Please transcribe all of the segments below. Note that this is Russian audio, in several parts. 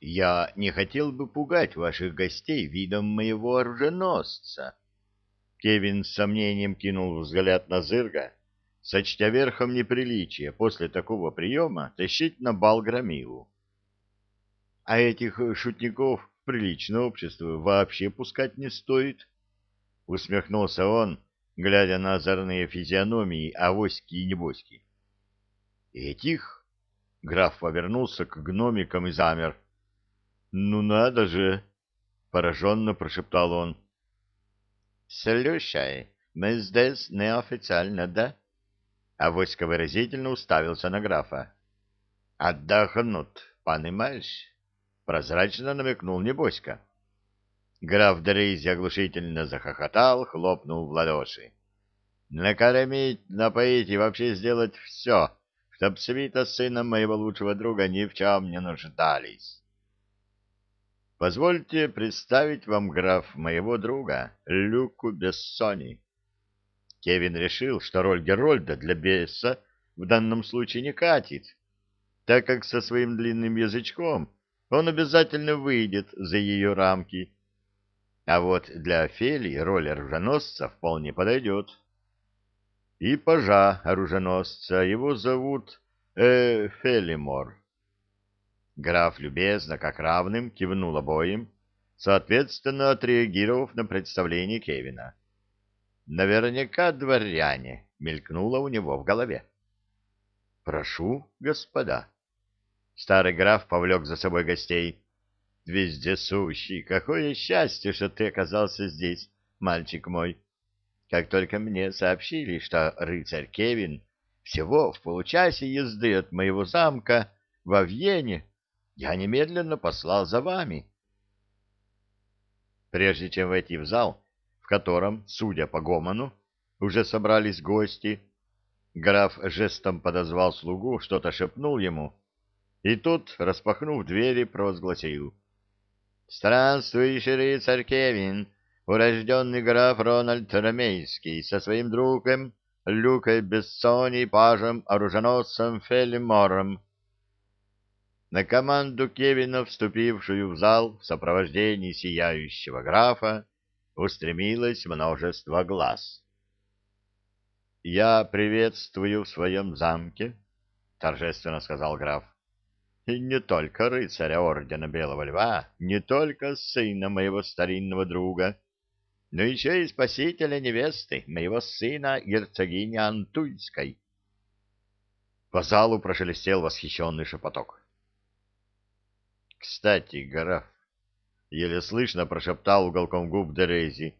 Я не хотел бы пугать ваших гостей видом моего оруженосца. Кевин с сомнением кинул взгляд на Зырга, сочтя верхом неприличие после такого приема тащить на бал громилу. А этих шутников в приличное общество вообще пускать не стоит, — усмехнулся он, глядя на озорные физиономии авоськи и небоськи. — Этих? — граф повернулся к гномикам и замер. — Ну надо же! — пораженно прошептал он. — Слушай, мы здесь неофициально, да? Авоська выразительно уставился на графа. — Отдохнут, понимаешь? — прозрачно намекнул Небоська. Граф Дрейзи оглушительно захохотал, хлопнул в ладоши. — Накормить, напоить и вообще сделать все, чтоб свита с сыном моего лучшего друга ни в чем не нуждались. Позвольте представить вам, граф, моего друга, Люку Бессони. Кевин решил, что роль Герольда для Бесса в данном случае не катит, так как со своим длинным язычком он обязательно выйдет за ее рамки. А вот для Офелии роль оруженосца вполне подойдет. И пажа оруженосца его зовут э, Фелимор. Граф любезно, как равным, кивнул обоим, соответственно отреагировав на представление Кевина. «Наверняка дворяне», — мелькнуло у него в голове. «Прошу, господа». Старый граф повлек за собой гостей. «Вездесущий, какое счастье, что ты оказался здесь, мальчик мой. Как только мне сообщили, что рыцарь Кевин всего в получасе езды от моего замка во Вьене я немедленно послал за вами. Прежде чем войти в зал, в котором, судя по гомону, уже собрались гости, граф жестом подозвал слугу, что-то шепнул ему, и тот, распахнув двери, провозгласил. «Странствующий рыцарь Кевин, урожденный граф Рональд Ромейский, со своим другом Люкой Бессони, пажем, оруженосцем Фелимором, на команду Кевина, вступившую в зал в сопровождении сияющего графа, устремилось множество глаз. «Я приветствую в своем замке», — торжественно сказал граф, — «и не только рыцаря ордена Белого Льва, не только сына моего старинного друга, но еще и спасителя невесты, моего сына, герцогини Антуйской». По залу прошелестел восхищенный шепоток. Кстати, граф, еле слышно прошептал уголком губ Дерези.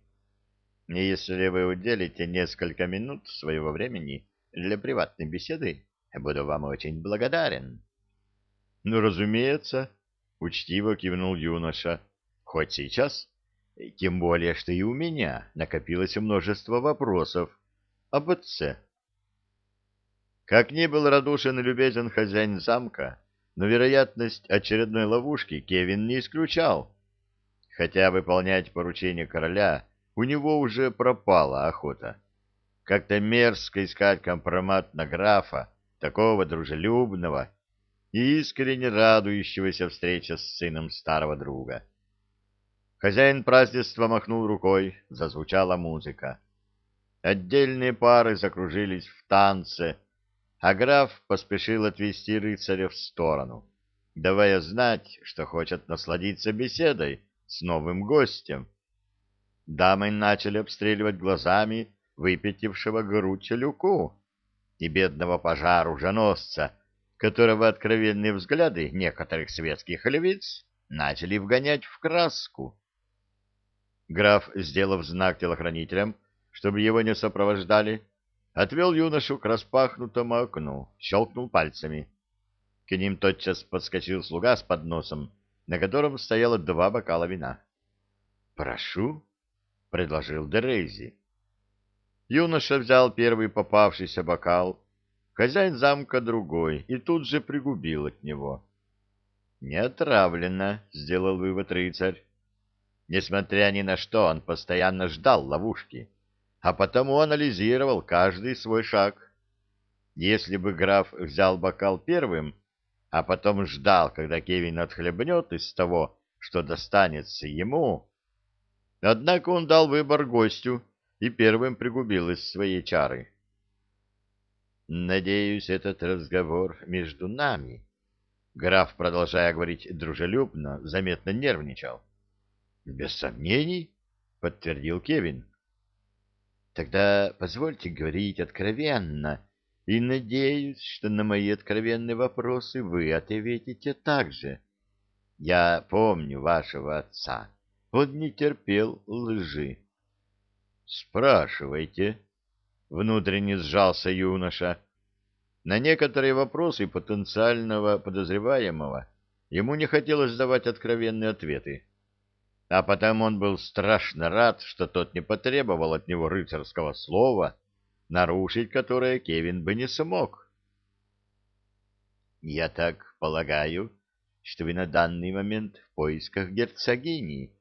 Если вы уделите несколько минут своего времени для приватной беседы, буду вам очень благодарен. Ну, разумеется, учтиво кивнул юноша. Хоть сейчас, тем более, что и у меня накопилось множество вопросов об отце. Как ни был радушен и любезен хозяин замка, но вероятность очередной ловушки Кевин не исключал. Хотя выполнять поручение короля у него уже пропала охота. Как-то мерзко искать компромат на графа, такого дружелюбного и искренне радующегося встрече с сыном старого друга. Хозяин празднества махнул рукой, зазвучала музыка. Отдельные пары закружились в танце, а граф поспешил отвести рыцаря в сторону, давая знать, что хочет насладиться беседой с новым гостем. Дамы начали обстреливать глазами выпятившего грудь люку и бедного пожару жаносца, которого откровенные взгляды некоторых светских львиц начали вгонять в краску. Граф, сделав знак телохранителям, чтобы его не сопровождали, отвел юношу к распахнутому окну, щелкнул пальцами. К ним тотчас подскочил слуга с подносом, на котором стояло два бокала вина. «Прошу», — предложил Дерейзи. Юноша взял первый попавшийся бокал, хозяин замка другой, и тут же пригубил от него. «Не отравлено», — сделал вывод рыцарь. Несмотря ни на что, он постоянно ждал ловушки а потому анализировал каждый свой шаг. Если бы граф взял бокал первым, а потом ждал, когда Кевин отхлебнет из того, что достанется ему. Однако он дал выбор гостю и первым пригубил из своей чары. «Надеюсь, этот разговор между нами». Граф, продолжая говорить дружелюбно, заметно нервничал. «Без сомнений», — подтвердил Кевин. «Тогда позвольте говорить откровенно, и надеюсь, что на мои откровенные вопросы вы ответите так же. Я помню вашего отца. Он не терпел лжи». «Спрашивайте», — внутренне сжался юноша. На некоторые вопросы потенциального подозреваемого ему не хотелось давать откровенные ответы, а потому он был страшно рад, что тот не потребовал от него рыцарского слова, нарушить которое Кевин бы не смог. «Я так полагаю, что вы на данный момент в поисках герцогини»,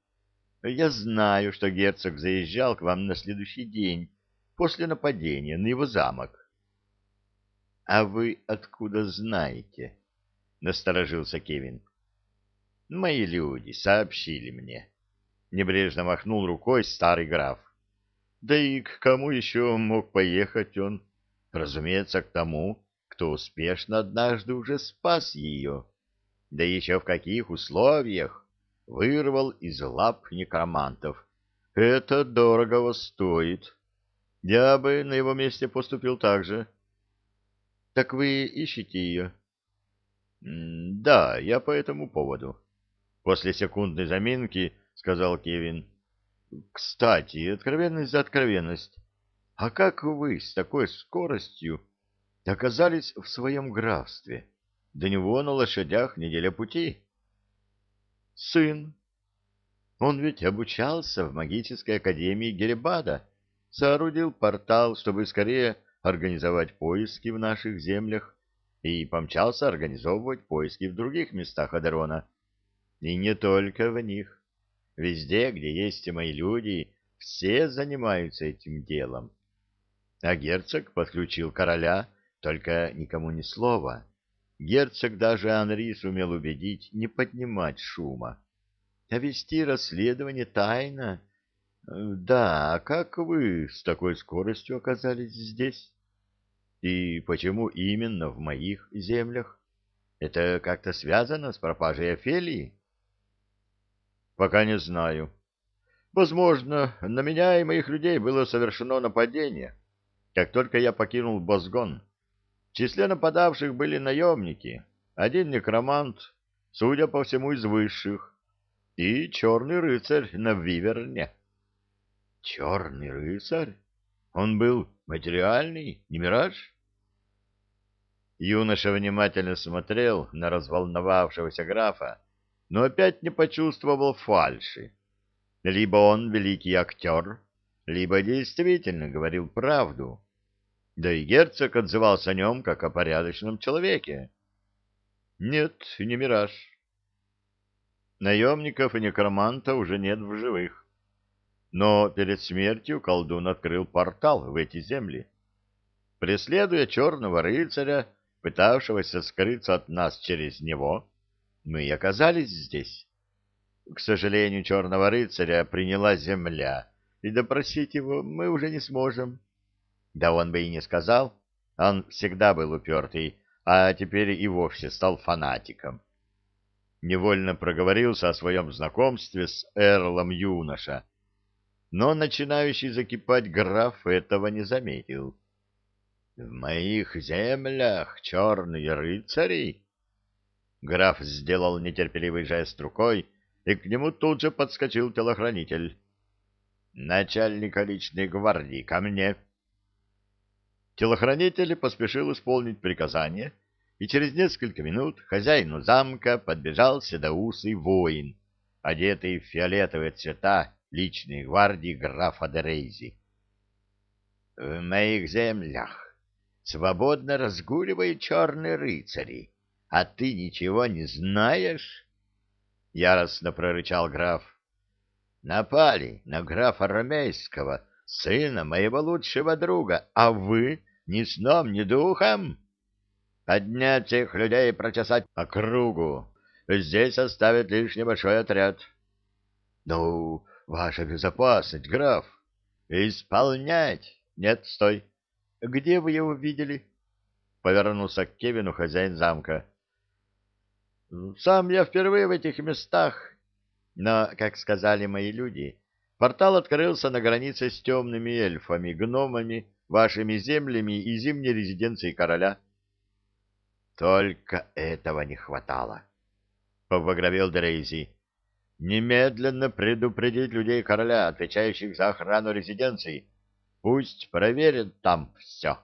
я знаю, что герцог заезжал к вам на следующий день после нападения на его замок. — А вы откуда знаете? — насторожился Кевин. — Мои люди сообщили мне. Небрежно махнул рукой старый граф. Да и к кому еще мог поехать он? Разумеется, к тому, кто успешно однажды уже спас ее. Да еще в каких условиях? вырвал из лап некромантов. Это дорого стоит. Я бы на его месте поступил так же. — Так вы ищете ее? — Да, я по этому поводу. После секундной заминки сказал Кевин. — Кстати, откровенность за откровенность. А как вы с такой скоростью оказались в своем графстве? До него на лошадях неделя пути. — сын. Он ведь обучался в магической академии Геребада, соорудил портал, чтобы скорее организовать поиски в наших землях, и помчался организовывать поиски в других местах Адерона. И не только в них. Везде, где есть мои люди, все занимаются этим делом. А герцог подключил короля, только никому ни слова. Герцог даже Анри сумел убедить не поднимать шума. А вести расследование тайно. Да, а как вы с такой скоростью оказались здесь? И почему именно в моих землях? Это как-то связано с пропажей Офелии? Пока не знаю. Возможно, на меня и моих людей было совершено нападение, как только я покинул Босгон. В числе нападавших были наемники, один некромант, судя по всему, из высших, и черный рыцарь на Виверне. Черный рыцарь? Он был материальный, не мираж? Юноша внимательно смотрел на разволновавшегося графа, но опять не почувствовал фальши. Либо он великий актер, либо действительно говорил правду. Да и герцог отзывался о нем, как о порядочном человеке. Нет, не мираж. Наемников и некроманта уже нет в живых. Но перед смертью колдун открыл портал в эти земли. Преследуя черного рыцаря, пытавшегося скрыться от нас через него, мы и оказались здесь. К сожалению, черного рыцаря приняла земля, и допросить его мы уже не сможем. Да он бы и не сказал. Он всегда был упертый, а теперь и вовсе стал фанатиком. Невольно проговорился о своем знакомстве с Эрлом юноша, но начинающий закипать граф этого не заметил. — В моих землях черные рыцари? Граф сделал нетерпеливый жест рукой, и к нему тут же подскочил телохранитель. — Начальника личной гвардии, ко мне! — Телохранитель поспешил исполнить приказание, и через несколько минут хозяину замка подбежал седоусый воин, одетый в фиолетовые цвета личной гвардии графа Дерейзи. — В моих землях свободно разгуливают черные рыцари, а ты ничего не знаешь? — яростно прорычал граф. — Напали на графа Ромейского, сына моего лучшего друга, а вы ни сном, ни духом. Поднять всех людей и прочесать округу. Здесь оставят лишь небольшой отряд. — Ну, ваша безопасность, граф. — Исполнять. Нет, стой. Где вы его видели? — повернулся к Кевину хозяин замка. — Сам я впервые в этих местах. Но, как сказали мои люди, портал открылся на границе с темными эльфами, гномами, вашими землями и зимней резиденцией короля. — Только этого не хватало, — побагровел Дрейзи. — Немедленно предупредить людей короля, отвечающих за охрану резиденции. Пусть проверят там все.